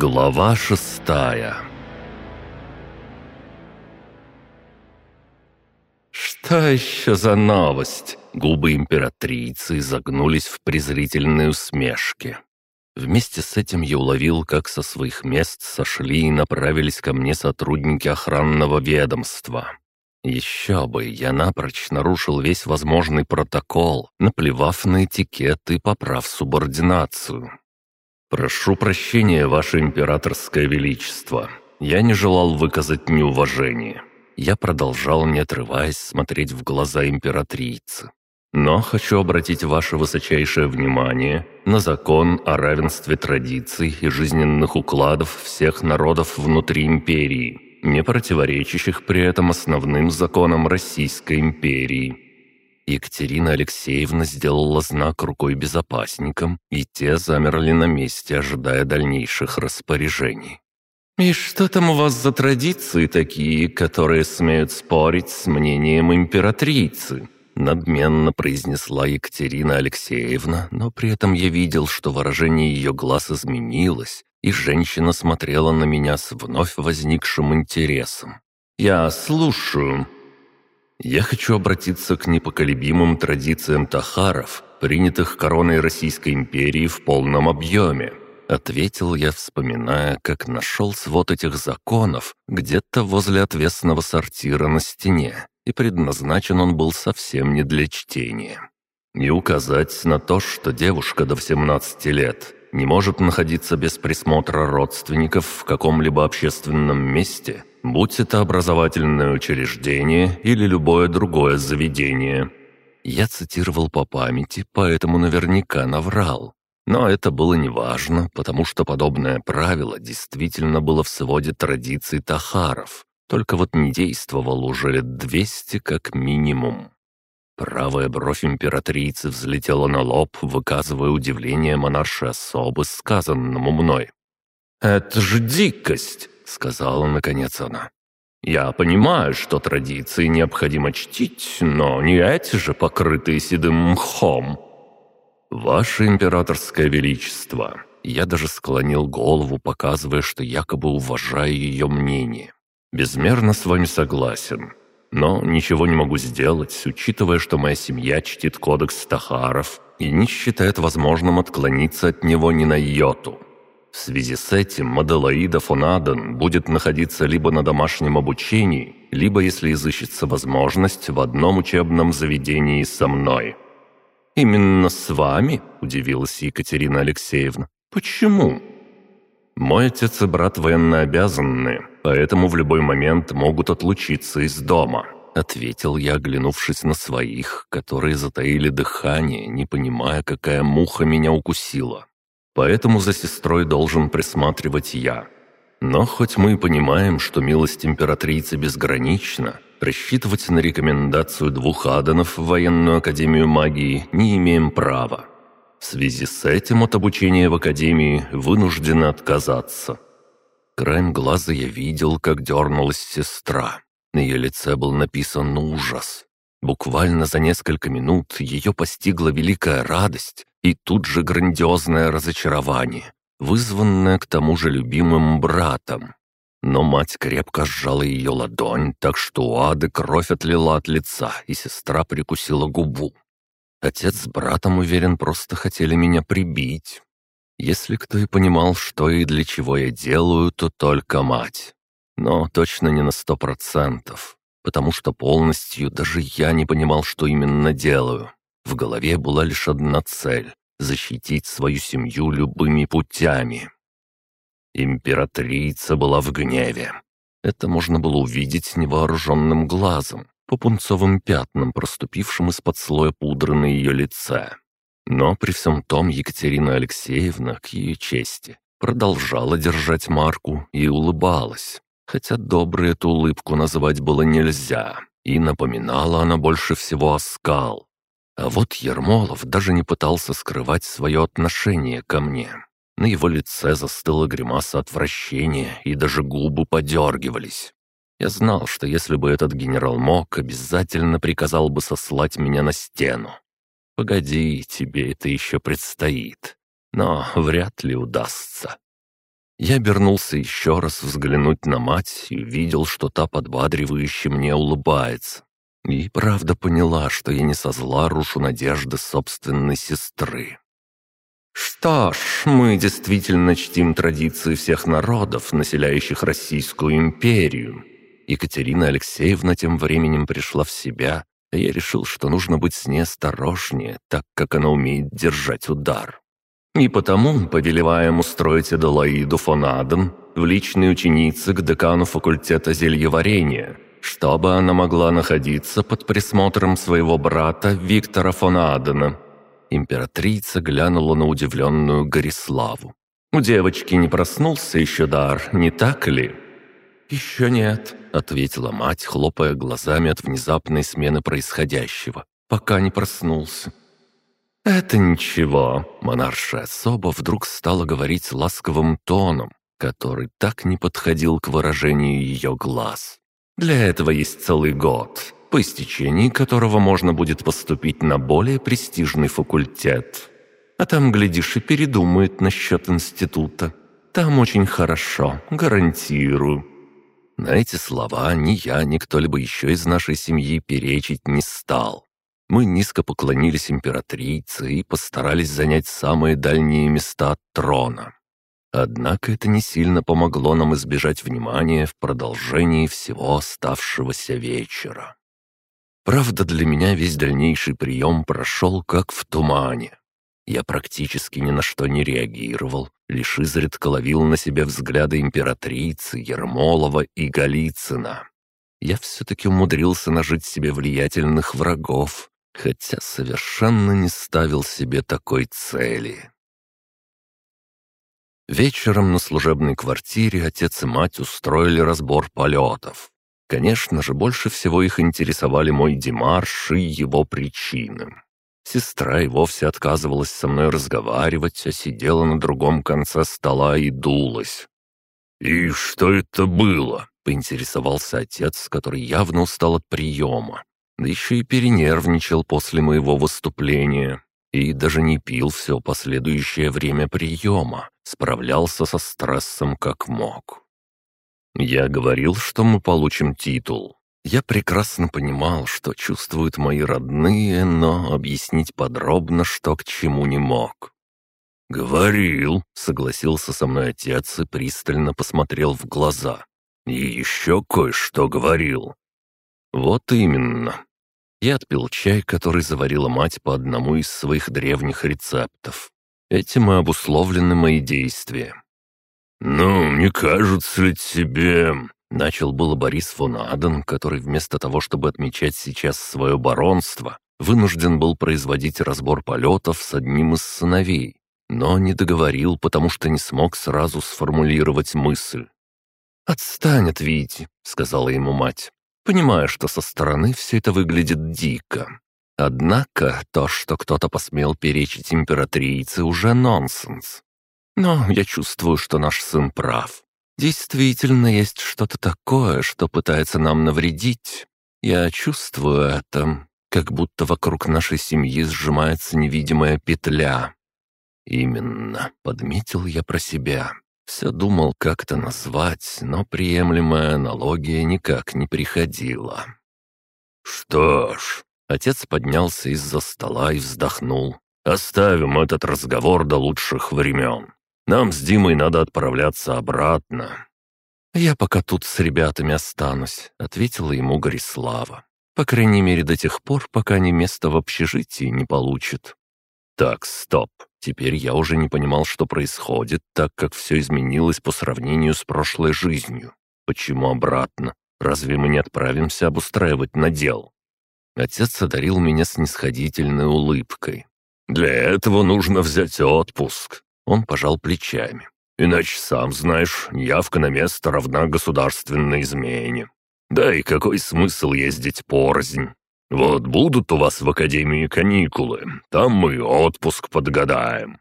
Глава шестая «Что еще за новость?» Губы императрицы загнулись в презрительной усмешке. Вместе с этим я уловил, как со своих мест сошли и направились ко мне сотрудники охранного ведомства. Еще бы, я напрочь нарушил весь возможный протокол, наплевав на этикет и поправ субординацию. «Прошу прощения, Ваше Императорское Величество. Я не желал выказать неуважение». Я продолжал, не отрываясь, смотреть в глаза императрицы. «Но хочу обратить ваше высочайшее внимание на закон о равенстве традиций и жизненных укладов всех народов внутри империи, не противоречащих при этом основным законам Российской империи». Екатерина Алексеевна сделала знак рукой безопасникам, и те замерли на месте, ожидая дальнейших распоряжений. «И что там у вас за традиции такие, которые смеют спорить с мнением императрицы?» Надменно произнесла Екатерина Алексеевна, но при этом я видел, что выражение ее глаз изменилось, и женщина смотрела на меня с вновь возникшим интересом. «Я слушаю», я хочу обратиться к непоколебимым традициям тахаров, принятых короной Российской империи в полном объеме. Ответил я, вспоминая, как нашел свод этих законов где-то возле отвесного сортира на стене, и предназначен он был совсем не для чтения. И указать на то, что девушка до 17 лет не может находиться без присмотра родственников в каком-либо общественном месте, будь это образовательное учреждение или любое другое заведение. Я цитировал по памяти, поэтому наверняка наврал. Но это было неважно, потому что подобное правило действительно было в своде традиций тахаров, только вот не действовало уже лет двести как минимум. Правая бровь императрицы взлетела на лоб, выказывая удивление монаршей особы, сказанному мной. «Это же дикость!» — сказала наконец она. «Я понимаю, что традиции необходимо чтить, но не эти же покрытые седым мхом». «Ваше императорское величество!» Я даже склонил голову, показывая, что якобы уважаю ее мнение. «Безмерно с вами согласен. Но ничего не могу сделать, учитывая, что моя семья чтит кодекс Тахаров и не считает возможным отклониться от него ни на йоту. В связи с этим Маделаида фон Аден будет находиться либо на домашнем обучении, либо, если изыщется возможность, в одном учебном заведении со мной». «Именно с вами?» – удивилась Екатерина Алексеевна. «Почему?» «Мой отец и брат военнообязанные, поэтому в любой момент могут отлучиться из дома», — ответил я, оглянувшись на своих, которые затаили дыхание, не понимая, какая муха меня укусила поэтому за сестрой должен присматривать я. Но хоть мы и понимаем, что милость императрицы безгранична, рассчитывать на рекомендацию двух аданов в военную академию магии не имеем права. В связи с этим от обучения в академии вынуждены отказаться. Краем глаза я видел, как дернулась сестра. На ее лице был написан ужас. Буквально за несколько минут ее постигла великая радость, и тут же грандиозное разочарование, вызванное к тому же любимым братом. Но мать крепко сжала ее ладонь, так что у Ады кровь отлила от лица, и сестра прикусила губу. Отец с братом, уверен, просто хотели меня прибить. Если кто и понимал, что и для чего я делаю, то только мать. Но точно не на сто процентов, потому что полностью даже я не понимал, что именно делаю. В голове была лишь одна цель — защитить свою семью любыми путями. Императрица была в гневе. Это можно было увидеть невооруженным глазом, по пунцовым пятнам, проступившим из-под слоя пудры на ее лице. Но при всем том Екатерина Алексеевна, к ее чести, продолжала держать марку и улыбалась, хотя доброй эту улыбку назвать было нельзя, и напоминала она больше всего оскал, а вот Ермолов даже не пытался скрывать свое отношение ко мне. На его лице застыла гримаса отвращения, и даже губы подергивались. Я знал, что если бы этот генерал мог, обязательно приказал бы сослать меня на стену. Погоди, тебе это еще предстоит. Но вряд ли удастся. Я обернулся еще раз взглянуть на мать и увидел, что та подбадривающе мне улыбается. И правда поняла, что я не со зла рушу надежды собственной сестры. Что ж, мы действительно чтим традиции всех народов, населяющих Российскую империю. Екатерина Алексеевна тем временем пришла в себя, а я решил, что нужно быть с ней осторожнее, так как она умеет держать удар. И потому повелеваем устроить Аделаиду фон Аден в личной ученице к декану факультета зельеварения, чтобы она могла находиться под присмотром своего брата Виктора фон Адена. Императрица глянула на удивленную Гориславу. «У девочки не проснулся еще дар, не так ли?» «Еще нет», — ответила мать, хлопая глазами от внезапной смены происходящего. «Пока не проснулся». «Это ничего», — монарша особо вдруг стала говорить ласковым тоном, который так не подходил к выражению ее глаз. «Для этого есть целый год, по истечении которого можно будет поступить на более престижный факультет. А там, глядишь, и передумает насчет института. Там очень хорошо, гарантирую». На эти слова ни я, ни кто-либо еще из нашей семьи перечить не стал. Мы низко поклонились императрице и постарались занять самые дальние места от трона. Однако это не сильно помогло нам избежать внимания в продолжении всего оставшегося вечера. Правда, для меня весь дальнейший прием прошел как в тумане. Я практически ни на что не реагировал, лишь изредка ловил на себе взгляды императрицы, Ермолова и Голицына. Я все-таки умудрился нажить себе влиятельных врагов, хотя совершенно не ставил себе такой цели. Вечером на служебной квартире отец и мать устроили разбор полетов. Конечно же, больше всего их интересовали мой демарш и его причины. Сестра и вовсе отказывалась со мной разговаривать, а сидела на другом конце стола и дулась. «И что это было?» — поинтересовался отец, который явно устал от приема. Да еще и перенервничал после моего выступления. И даже не пил все последующее время приема, справлялся со стрессом как мог. Я говорил, что мы получим титул. Я прекрасно понимал, что чувствуют мои родные, но объяснить подробно, что к чему не мог. «Говорил», — согласился со мной отец и пристально посмотрел в глаза. «И еще кое-что говорил». «Вот именно». Я отпил чай, который заварила мать по одному из своих древних рецептов. Этим и обусловлены мои действия. «Ну, не кажется ли тебе...» Начал было Борис фон Аден, который вместо того, чтобы отмечать сейчас свое баронство, вынужден был производить разбор полетов с одним из сыновей, но не договорил, потому что не смог сразу сформулировать мысль. «Отстань от Вити», — сказала ему мать, понимая, что со стороны все это выглядит дико. Однако то, что кто-то посмел перечить императрице, уже нонсенс. Но я чувствую, что наш сын прав. Действительно есть что-то такое, что пытается нам навредить. Я чувствую это, как будто вокруг нашей семьи сжимается невидимая петля. Именно, подметил я про себя. Все думал как-то назвать, но приемлемая аналогия никак не приходила. «Что ж», — отец поднялся из-за стола и вздохнул. «Оставим этот разговор до лучших времен. Нам с Димой надо отправляться обратно». «Я пока тут с ребятами останусь», — ответила ему Горислава. «По крайней мере, до тех пор, пока они место в общежитии не получат». «Так, стоп. Теперь я уже не понимал, что происходит, так как все изменилось по сравнению с прошлой жизнью. Почему обратно? Разве мы не отправимся обустраивать надел?» Отец одарил меня снисходительной улыбкой. «Для этого нужно взять отпуск. Он пожал плечами. «Иначе, сам знаешь, явка на место равна государственной измене. Да и какой смысл ездить порознь? Вот будут у вас в академии каникулы, там мы отпуск подгадаем».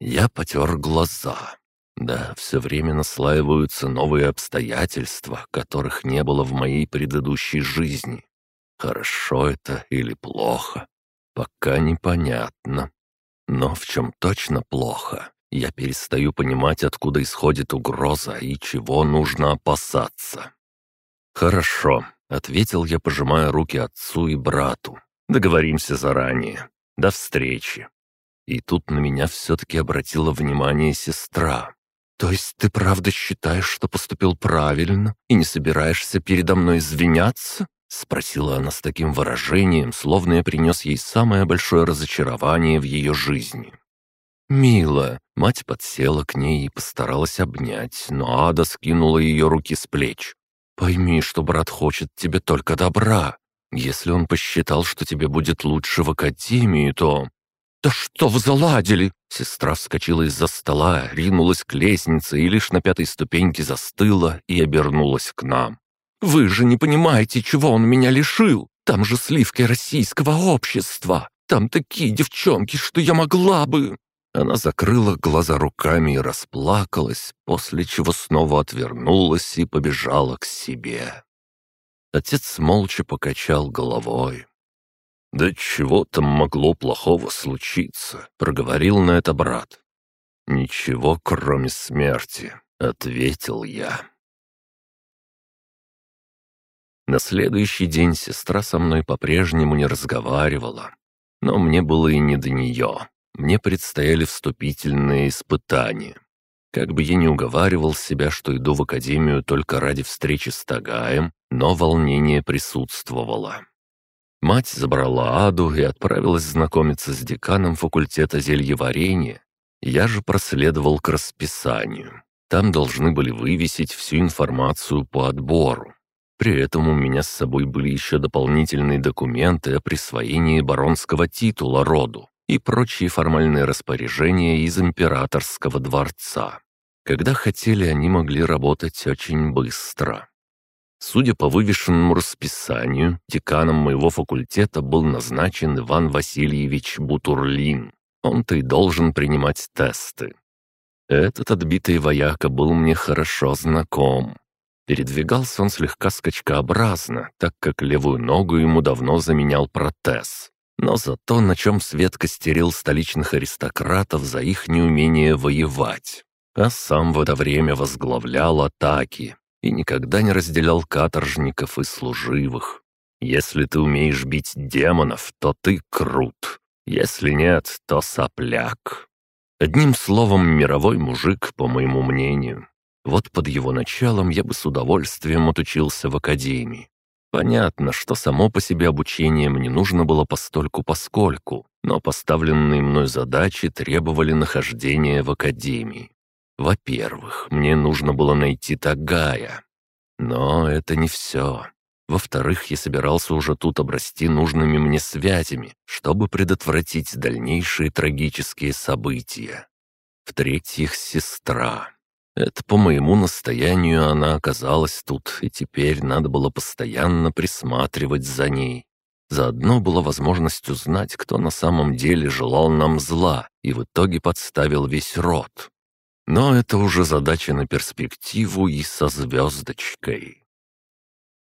Я потер глаза. Да, все время наслаиваются новые обстоятельства, которых не было в моей предыдущей жизни. Хорошо это или плохо, пока непонятно. Но в чем точно плохо, я перестаю понимать, откуда исходит угроза и чего нужно опасаться. «Хорошо», — ответил я, пожимая руки отцу и брату. «Договоримся заранее. До встречи». И тут на меня все-таки обратила внимание сестра. «То есть ты правда считаешь, что поступил правильно и не собираешься передо мной извиняться?» Спросила она с таким выражением, словно я принес ей самое большое разочарование в ее жизни. «Милая!» — мать подсела к ней и постаралась обнять, но Ада скинула ее руки с плеч. «Пойми, что брат хочет тебе только добра. Если он посчитал, что тебе будет лучше в академии, то...» «Да что вы заладили?» Сестра вскочила из-за стола, ринулась к лестнице и лишь на пятой ступеньке застыла и обернулась к нам. «Вы же не понимаете, чего он меня лишил! Там же сливки российского общества! Там такие девчонки, что я могла бы...» Она закрыла глаза руками и расплакалась, после чего снова отвернулась и побежала к себе. Отец молча покачал головой. «Да чего там могло плохого случиться?» — проговорил на это брат. «Ничего, кроме смерти», — ответил я. На следующий день сестра со мной по-прежнему не разговаривала. Но мне было и не до нее. Мне предстояли вступительные испытания. Как бы я ни уговаривал себя, что иду в академию только ради встречи с Тагаем, но волнение присутствовало. Мать забрала Аду и отправилась знакомиться с деканом факультета зельеварения. Я же проследовал к расписанию. Там должны были вывесить всю информацию по отбору. При этом у меня с собой были еще дополнительные документы о присвоении баронского титула роду и прочие формальные распоряжения из императорского дворца. Когда хотели, они могли работать очень быстро. Судя по вывешенному расписанию, деканом моего факультета был назначен Иван Васильевич Бутурлин. Он-то и должен принимать тесты. Этот отбитый вояка был мне хорошо знаком. Передвигался он слегка скачкообразно, так как левую ногу ему давно заменял протез. Но зато на чем свет костерил столичных аристократов за их неумение воевать. А сам в это время возглавлял атаки, и никогда не разделял каторжников и служивых. Если ты умеешь бить демонов, то ты крут. Если нет, то сопляк. Одним словом, мировой мужик, по моему мнению. Вот под его началом я бы с удовольствием отучился в академии. Понятно, что само по себе обучение мне нужно было постольку-поскольку, но поставленные мной задачи требовали нахождения в академии. Во-первых, мне нужно было найти Тагая. Но это не все. Во-вторых, я собирался уже тут обрасти нужными мне связями, чтобы предотвратить дальнейшие трагические события. В-третьих, сестра. Это по моему настоянию она оказалась тут, и теперь надо было постоянно присматривать за ней. Заодно была возможность узнать, кто на самом деле желал нам зла и в итоге подставил весь род. Но это уже задача на перспективу и со звездочкой.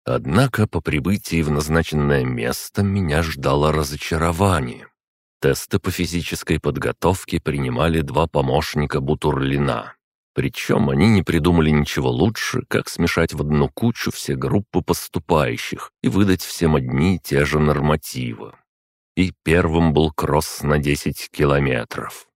Однако по прибытии в назначенное место меня ждало разочарование. Тесты по физической подготовке принимали два помощника Бутурлина. Причем они не придумали ничего лучше, как смешать в одну кучу все группы поступающих и выдать всем одни и те же нормативы. И первым был кросс на 10 километров.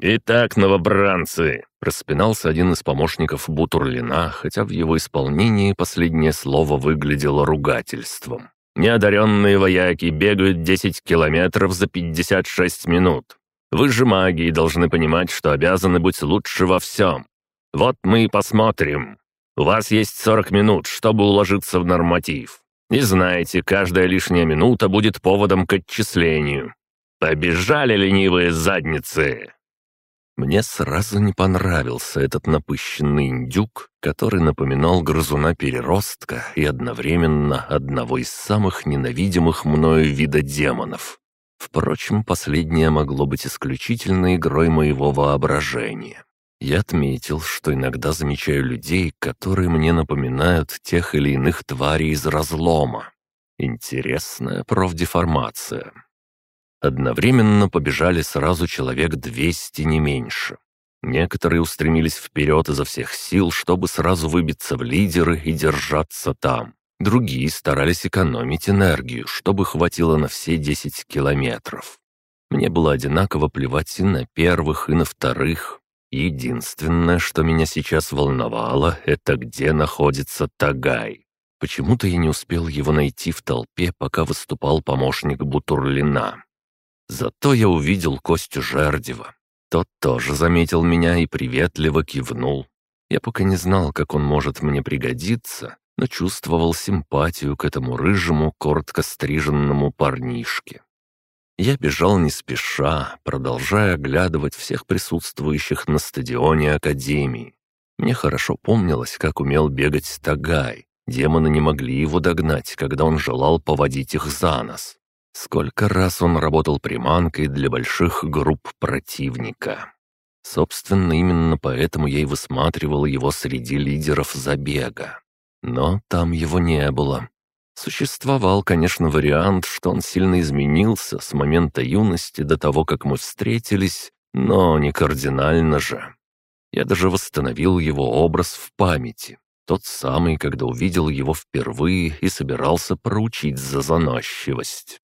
«Итак, новобранцы!» — распинался один из помощников Бутурлина, хотя в его исполнении последнее слово выглядело ругательством. «Неодаренные вояки бегают 10 километров за 56 минут. Вы же маги и должны понимать, что обязаны быть лучше во всем. Вот мы и посмотрим. У вас есть 40 минут, чтобы уложиться в норматив. И знаете, каждая лишняя минута будет поводом к отчислению. Побежали ленивые задницы!» Мне сразу не понравился этот напыщенный индюк, который напоминал грызуна-переростка и одновременно одного из самых ненавидимых мною вида демонов. Впрочем, последнее могло быть исключительно игрой моего воображения. Я отметил, что иногда замечаю людей, которые мне напоминают тех или иных тварей из разлома. Интересная профдеформация. Одновременно побежали сразу человек двести не меньше. Некоторые устремились вперед изо всех сил, чтобы сразу выбиться в лидеры и держаться там. Другие старались экономить энергию, чтобы хватило на все 10 километров. Мне было одинаково плевать и на первых, и на вторых. Единственное, что меня сейчас волновало, это где находится Тагай. Почему-то я не успел его найти в толпе, пока выступал помощник Бутурлина. Зато я увидел Костю Жердева. Тот тоже заметил меня и приветливо кивнул. Я пока не знал, как он может мне пригодиться, но чувствовал симпатию к этому рыжему, коротко стриженному парнишке. Я бежал не спеша, продолжая оглядывать всех присутствующих на стадионе Академии. Мне хорошо помнилось, как умел бегать Тагай. Демоны не могли его догнать, когда он желал поводить их за нос. Сколько раз он работал приманкой для больших групп противника. Собственно, именно поэтому я и высматривал его среди лидеров забега. Но там его не было. Существовал, конечно, вариант, что он сильно изменился с момента юности до того, как мы встретились, но не кардинально же. Я даже восстановил его образ в памяти. Тот самый, когда увидел его впервые и собирался проучить за заносчивость.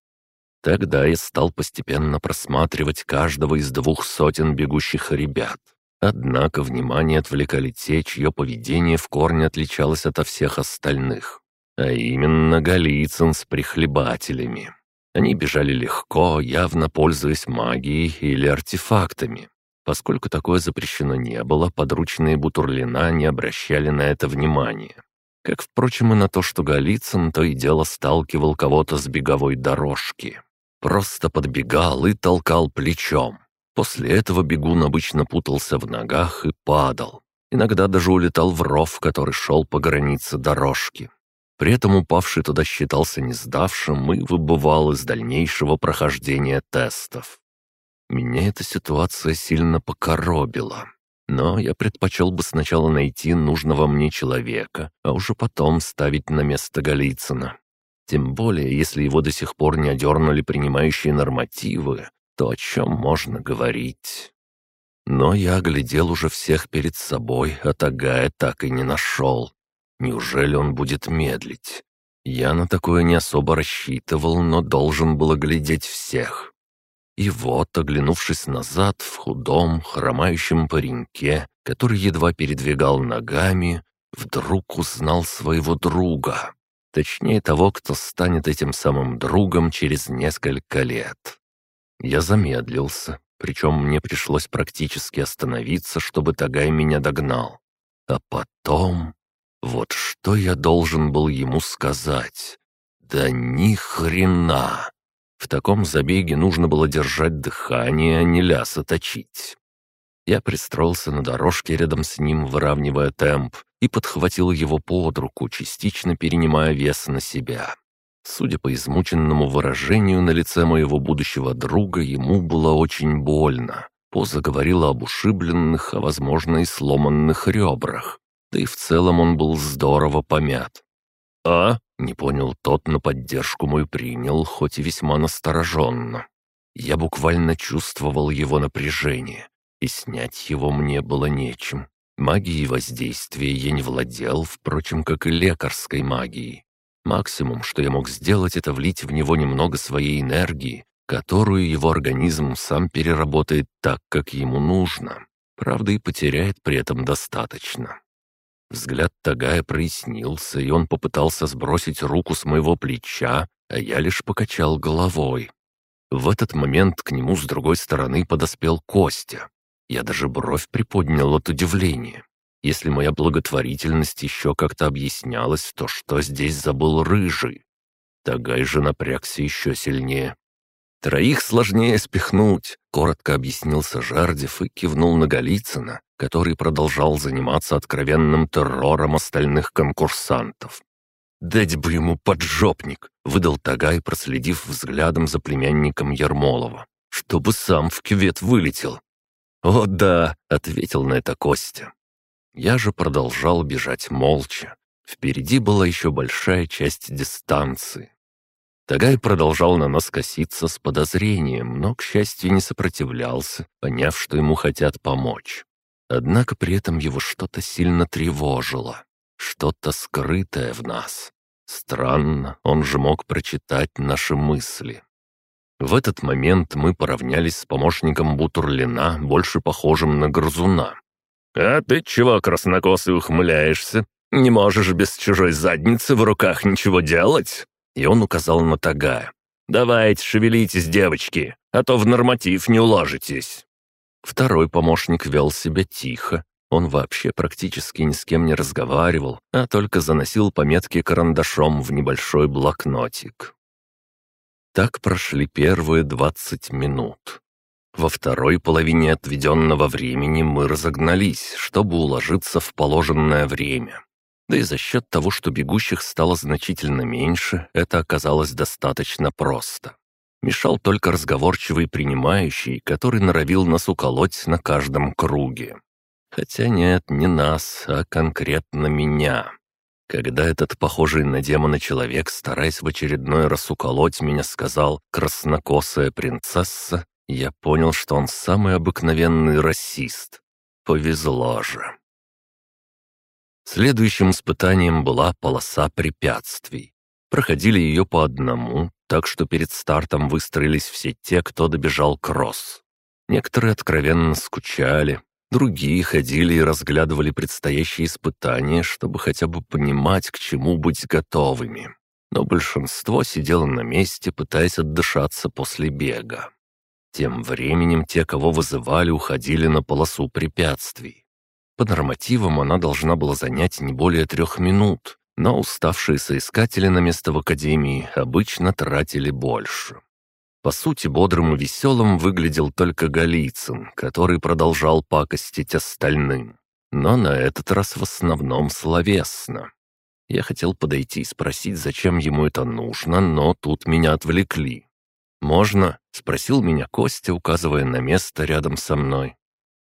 Тогда я стал постепенно просматривать каждого из двух сотен бегущих ребят. Однако внимание отвлекали те, чье поведение в корне отличалось от всех остальных. А именно Голицын с прихлебателями. Они бежали легко, явно пользуясь магией или артефактами. Поскольку такое запрещено не было, подручные Бутурлина не обращали на это внимания. Как, впрочем, и на то, что Голицын то и дело сталкивал кого-то с беговой дорожки. Просто подбегал и толкал плечом. После этого бегун обычно путался в ногах и падал. Иногда даже улетал в ров, который шел по границе дорожки. При этом упавший туда считался не сдавшим и выбывал из дальнейшего прохождения тестов. Меня эта ситуация сильно покоробила. Но я предпочел бы сначала найти нужного мне человека, а уже потом ставить на место Голицына. Тем более, если его до сих пор не одернули принимающие нормативы, то о чем можно говорить? Но я глядел уже всех перед собой, а Тагая так и не нашел. Неужели он будет медлить? Я на такое не особо рассчитывал, но должен был глядеть всех. И вот, оглянувшись назад, в худом, хромающем пареньке, который едва передвигал ногами, вдруг узнал своего друга. Точнее, того, кто станет этим самым другом через несколько лет. Я замедлился, причем мне пришлось практически остановиться, чтобы Тагай меня догнал. А потом... Вот что я должен был ему сказать? Да ни хрена! В таком забеге нужно было держать дыхание, а не ляса точить. Я пристроился на дорожке рядом с ним, выравнивая темп, и подхватил его под руку, частично перенимая вес на себя. Судя по измученному выражению на лице моего будущего друга, ему было очень больно. Поза говорила об ушибленных, а возможно и сломанных ребрах. Да и в целом он был здорово помят. «А?» — не понял тот, но поддержку мою принял, хоть и весьма настороженно. Я буквально чувствовал его напряжение, и снять его мне было нечем. Магией воздействия я не владел, впрочем, как и лекарской магией. Максимум, что я мог сделать, это влить в него немного своей энергии, которую его организм сам переработает так, как ему нужно. Правда, и потеряет при этом достаточно. Взгляд Тагая прояснился, и он попытался сбросить руку с моего плеча, а я лишь покачал головой. В этот момент к нему с другой стороны подоспел Костя. Я даже бровь приподнял от удивления. Если моя благотворительность еще как-то объяснялась, то что здесь забыл рыжий? Тагай же напрягся еще сильнее. «Троих сложнее спихнуть», — коротко объяснился Жардев и кивнул на Голицына, который продолжал заниматься откровенным террором остальных конкурсантов. «Дать бы ему поджопник», — выдал Тагай, проследив взглядом за племянником Ермолова, «чтобы сам в кювет вылетел. «О да», — ответил на это Костя. Я же продолжал бежать молча. Впереди была еще большая часть дистанции. Тагай продолжал на нас коситься с подозрением, но, к счастью, не сопротивлялся, поняв, что ему хотят помочь. Однако при этом его что-то сильно тревожило, что-то скрытое в нас. Странно, он же мог прочитать наши мысли. В этот момент мы поравнялись с помощником Бутурлина, больше похожим на грызуна. «А ты чего, краснокосый, ухмыляешься? Не можешь без чужой задницы в руках ничего делать?» И он указал на Тагая. «Давайте, шевелитесь, девочки, а то в норматив не уложитесь». Второй помощник вел себя тихо. Он вообще практически ни с кем не разговаривал, а только заносил пометки карандашом в небольшой блокнотик. Так прошли первые двадцать минут. Во второй половине отведенного времени мы разогнались, чтобы уложиться в положенное время. Да и за счет того, что бегущих стало значительно меньше, это оказалось достаточно просто. Мешал только разговорчивый принимающий, который норовил нас уколоть на каждом круге. Хотя нет, не нас, а конкретно меня. Когда этот похожий на демона человек, стараясь в очередной раз уколоть меня, сказал «краснокосая принцесса», я понял, что он самый обыкновенный расист. Повезло же. Следующим испытанием была полоса препятствий. Проходили ее по одному, так что перед стартом выстроились все те, кто добежал кросс. Некоторые откровенно скучали, другие ходили и разглядывали предстоящие испытания, чтобы хотя бы понимать, к чему быть готовыми. Но большинство сидело на месте, пытаясь отдышаться после бега. Тем временем те, кого вызывали, уходили на полосу препятствий. По нормативам она должна была занять не более трех минут, но уставшие соискатели на место в академии обычно тратили больше. По сути, бодрым и веселым выглядел только Голицын, который продолжал пакостить остальным. Но на этот раз в основном словесно. Я хотел подойти и спросить, зачем ему это нужно, но тут меня отвлекли. «Можно?» — спросил меня Костя, указывая на место рядом со мной.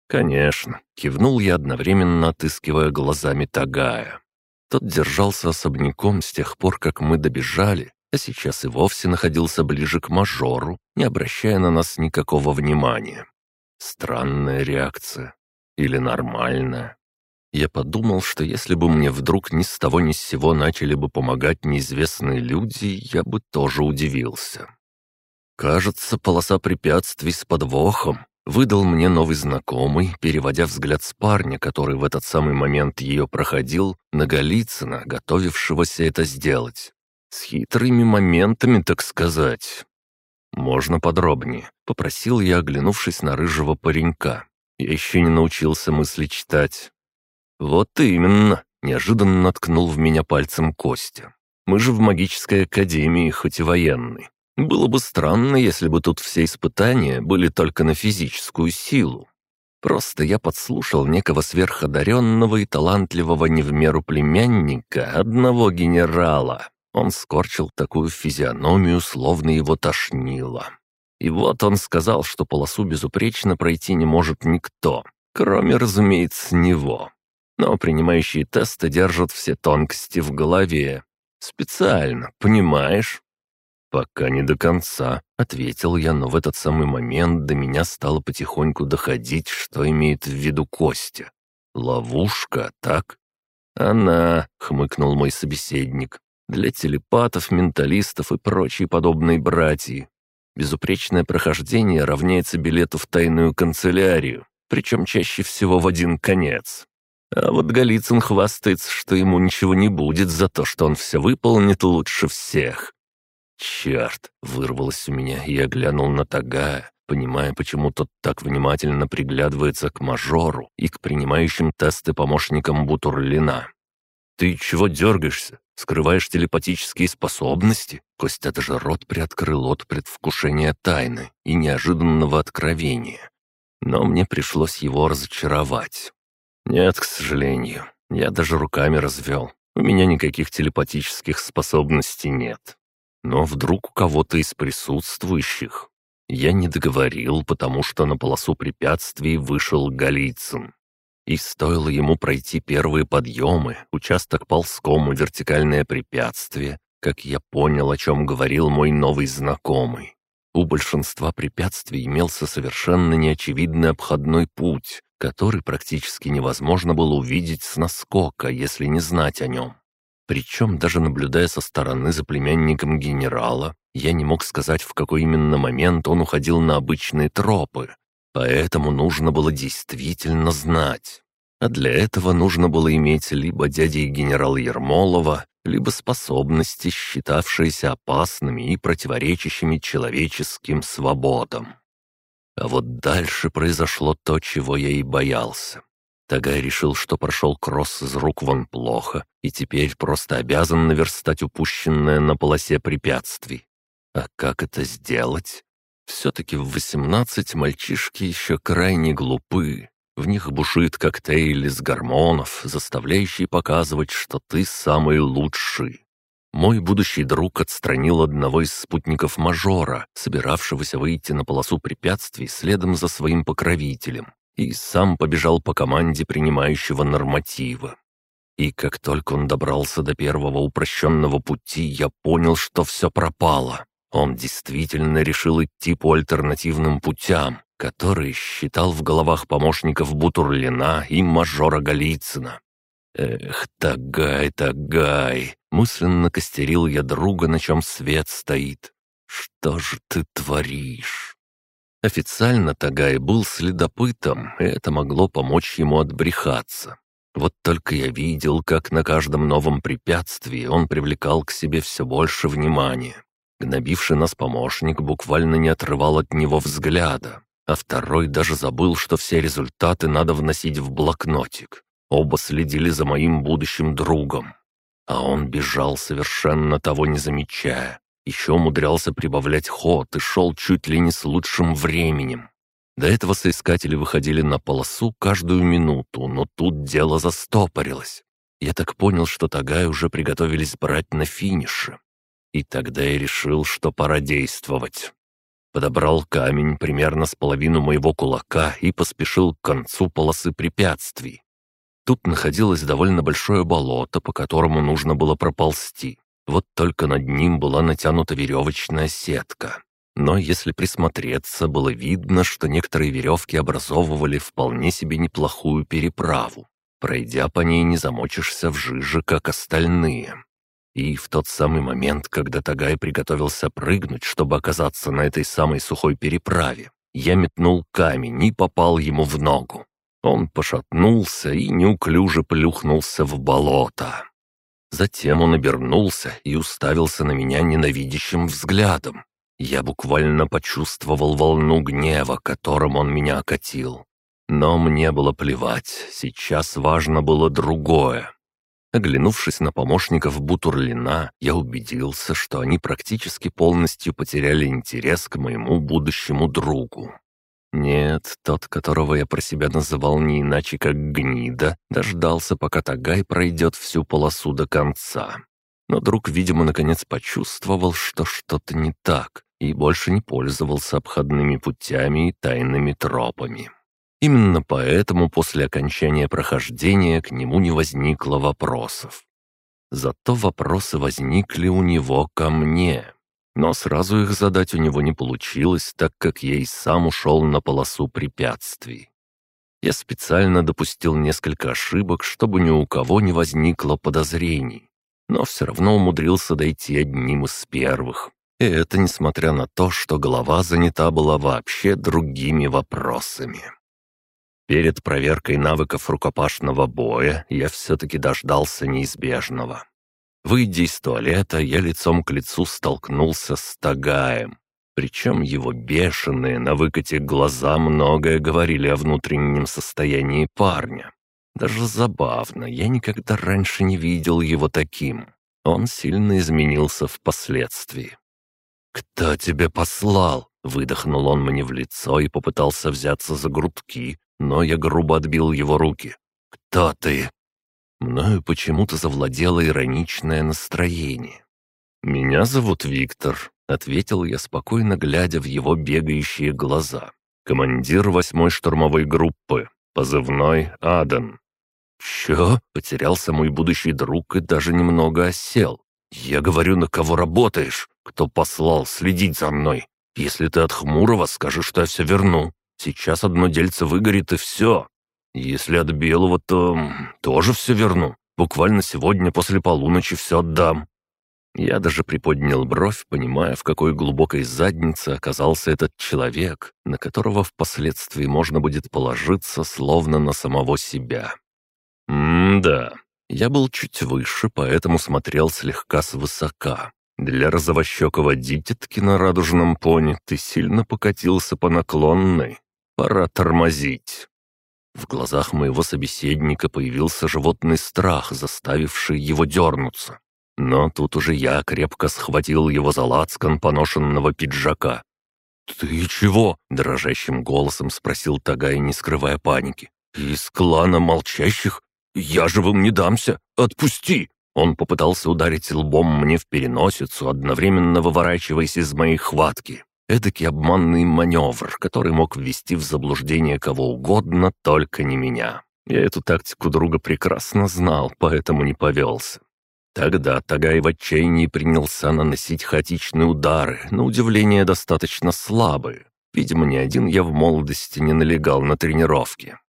«Конечно», — кивнул я одновременно, отыскивая глазами Тагая. Тот держался особняком с тех пор, как мы добежали, а сейчас и вовсе находился ближе к мажору, не обращая на нас никакого внимания. Странная реакция. Или нормальная. Я подумал, что если бы мне вдруг ни с того ни с сего начали бы помогать неизвестные люди, я бы тоже удивился. Кажется, полоса препятствий с подвохом, Выдал мне новый знакомый, переводя взгляд с парня, который в этот самый момент ее проходил, на Голицына, готовившегося это сделать. С хитрыми моментами, так сказать. «Можно подробнее», — попросил я, оглянувшись на рыжего паренька. Я еще не научился мысли читать. «Вот именно», — неожиданно наткнул в меня пальцем Костя. «Мы же в магической академии, хоть и военный. Было бы странно, если бы тут все испытания были только на физическую силу. Просто я подслушал некого сверходаренного и талантливого не в меру племянника одного генерала. Он скорчил такую физиономию, словно его тошнило. И вот он сказал, что полосу безупречно пройти не может никто, кроме, разумеется, него. Но принимающие тесты держат все тонкости в голове. Специально, понимаешь? «Пока не до конца», — ответил я, но в этот самый момент до меня стало потихоньку доходить, что имеет в виду Костя. «Ловушка, так?» «Она», — хмыкнул мой собеседник, — «для телепатов, менталистов и прочей подобной братьи. Безупречное прохождение равняется билету в тайную канцелярию, причем чаще всего в один конец. А вот Голицын хвастается, что ему ничего не будет за то, что он все выполнит лучше всех. «Черт!» — вырвалось у меня, я глянул на Тагая, понимая, почему тот так внимательно приглядывается к мажору и к принимающим тесты помощникам Бутурлина. «Ты чего дергаешься? Скрываешь телепатические способности?» Костя даже рот приоткрыл от предвкушения тайны и неожиданного откровения. Но мне пришлось его разочаровать. «Нет, к сожалению, я даже руками развел. У меня никаких телепатических способностей нет. Но вдруг у кого-то из присутствующих... Я не договорил, потому что на полосу препятствий вышел Голицын. И стоило ему пройти первые подъемы, участок ползком и вертикальное препятствие, как я понял, о чем говорил мой новый знакомый. У большинства препятствий имелся совершенно неочевидный обходной путь, который практически невозможно было увидеть с наскока, если не знать о нем. Причем, даже наблюдая со стороны за племянником генерала, я не мог сказать, в какой именно момент он уходил на обычные тропы, поэтому нужно было действительно знать. А для этого нужно было иметь либо дядей генерала Ермолова, либо способности, считавшиеся опасными и противоречащими человеческим свободам. А вот дальше произошло то, чего я и боялся. Тагай решил, что прошел кросс из рук вон плохо, и теперь просто обязан наверстать упущенное на полосе препятствий. А как это сделать? Все-таки в восемнадцать мальчишки еще крайне глупы. В них бушит коктейль из гормонов, заставляющий показывать, что ты самый лучший. Мой будущий друг отстранил одного из спутников мажора, собиравшегося выйти на полосу препятствий следом за своим покровителем, и сам побежал по команде принимающего норматива. И как только он добрался до первого упрощенного пути, я понял, что все пропало. Он действительно решил идти по альтернативным путям, которые считал в головах помощников Бутурлина и мажора Голицына. «Эх, Тагай, Тагай!» — мысленно костерил я друга, на чем свет стоит. «Что же ты творишь?» Официально Тагай был следопытом, и это могло помочь ему отбрехаться. Вот только я видел, как на каждом новом препятствии он привлекал к себе все больше внимания. Гнобивший нас помощник буквально не отрывал от него взгляда, а второй даже забыл, что все результаты надо вносить в блокнотик. Оба следили за моим будущим другом. А он бежал, совершенно того не замечая. Еще умудрялся прибавлять ход и шел чуть ли не с лучшим временем. До этого соискатели выходили на полосу каждую минуту, но тут дело застопорилось. Я так понял, что Тагай уже приготовились брать на финише. И тогда я решил, что пора действовать. Подобрал камень примерно с половину моего кулака и поспешил к концу полосы препятствий. Тут находилось довольно большое болото, по которому нужно было проползти. Вот только над ним была натянута веревочная сетка. Но если присмотреться, было видно, что некоторые веревки образовывали вполне себе неплохую переправу. Пройдя по ней, не замочишься в жиже, как остальные. И в тот самый момент, когда Тагай приготовился прыгнуть, чтобы оказаться на этой самой сухой переправе, я метнул камень и попал ему в ногу. Он пошатнулся и неуклюже плюхнулся в болото. Затем он обернулся и уставился на меня ненавидящим взглядом. Я буквально почувствовал волну гнева, которым он меня окатил. Но мне было плевать, сейчас важно было другое. Оглянувшись на помощников Бутурлина, я убедился, что они практически полностью потеряли интерес к моему будущему другу. Нет, тот, которого я про себя называл не иначе как гнида, дождался, пока Тагай пройдет всю полосу до конца. Но друг, видимо, наконец почувствовал, что что-то не так, и больше не пользовался обходными путями и тайными тропами. Именно поэтому после окончания прохождения к нему не возникло вопросов. Зато вопросы возникли у него ко мне. Но сразу их задать у него не получилось, так как я и сам ушел на полосу препятствий. Я специально допустил несколько ошибок, чтобы ни у кого не возникло подозрений, но все равно умудрился дойти одним из первых. И это несмотря на то, что голова занята была вообще другими вопросами. Перед проверкой навыков рукопашного боя я все-таки дождался неизбежного. Выйдя из туалета, я лицом к лицу столкнулся с Тагаем. Причем его бешеные на выкате глаза многое говорили о внутреннем состоянии парня. Даже забавно, я никогда раньше не видел его таким. Он сильно изменился впоследствии. «Кто тебя послал?» — выдохнул он мне в лицо и попытался взяться за грудки, но я грубо отбил его руки. «Кто ты?» Мною почему-то завладело ироничное настроение. «Меня зовут Виктор», — ответил я, спокойно глядя в его бегающие глаза. «Командир восьмой штурмовой группы, позывной Аден». «Чё?» — потерялся мой будущий друг и даже немного осел. «Я говорю, на кого работаешь? Кто послал следить за мной? Если ты от Хмурого, скажи, что я все верну. Сейчас одно дельце выгорит и все. Если от белого, то тоже все верну. Буквально сегодня после полуночи все отдам». Я даже приподнял бровь, понимая, в какой глубокой заднице оказался этот человек, на которого впоследствии можно будет положиться, словно на самого себя. М-да, я был чуть выше, поэтому смотрел слегка свысока. Для розовощекого дитятки на радужном пони ты сильно покатился по наклонной. Пора тормозить. В глазах моего собеседника появился животный страх, заставивший его дернуться. Но тут уже я крепко схватил его за лацкан поношенного пиджака. «Ты чего?» — дрожащим голосом спросил Тагай, не скрывая паники. «Из клана молчащих? Я живым не дамся! Отпусти!» Он попытался ударить лбом мне в переносицу, одновременно выворачиваясь из моей хватки. Эдакий обманный маневр, который мог ввести в заблуждение кого угодно, только не меня. Я эту тактику друга прекрасно знал, поэтому не повелся. Тогда Тагай в отчаянии принялся наносить хаотичные удары, на удивление достаточно слабые. Видимо, ни один я в молодости не налегал на тренировки.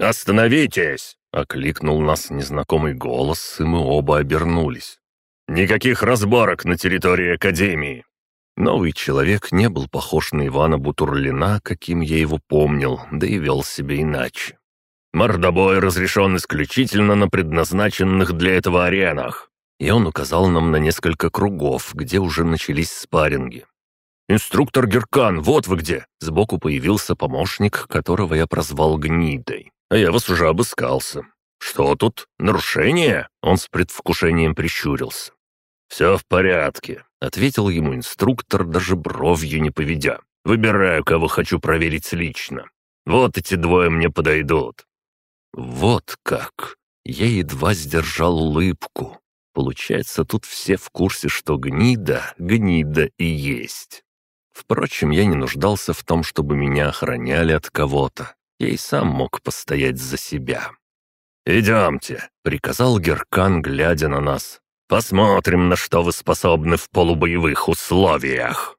«Остановитесь!» — окликнул нас незнакомый голос, и мы оба обернулись. «Никаких разборок на территории Академии!» Новый человек не был похож на Ивана Бутурлина, каким я его помнил, да и вел себя иначе. «Мордобой разрешен исключительно на предназначенных для этого аренах». И он указал нам на несколько кругов, где уже начались спарринги. «Инструктор Геркан, вот вы где!» Сбоку появился помощник, которого я прозвал Гнидой. «А я вас уже обыскался. Что тут? Нарушение?» Он с предвкушением прищурился. «Все в порядке», — ответил ему инструктор, даже бровью не поведя. «Выбираю, кого хочу проверить лично. Вот эти двое мне подойдут». «Вот как!» Я едва сдержал улыбку. Получается, тут все в курсе, что гнида, гнида и есть. Впрочем, я не нуждался в том, чтобы меня охраняли от кого-то. Я и сам мог постоять за себя. «Идемте», — приказал Геркан, глядя на нас. Посмотрим, на что вы способны в полубоевых условиях».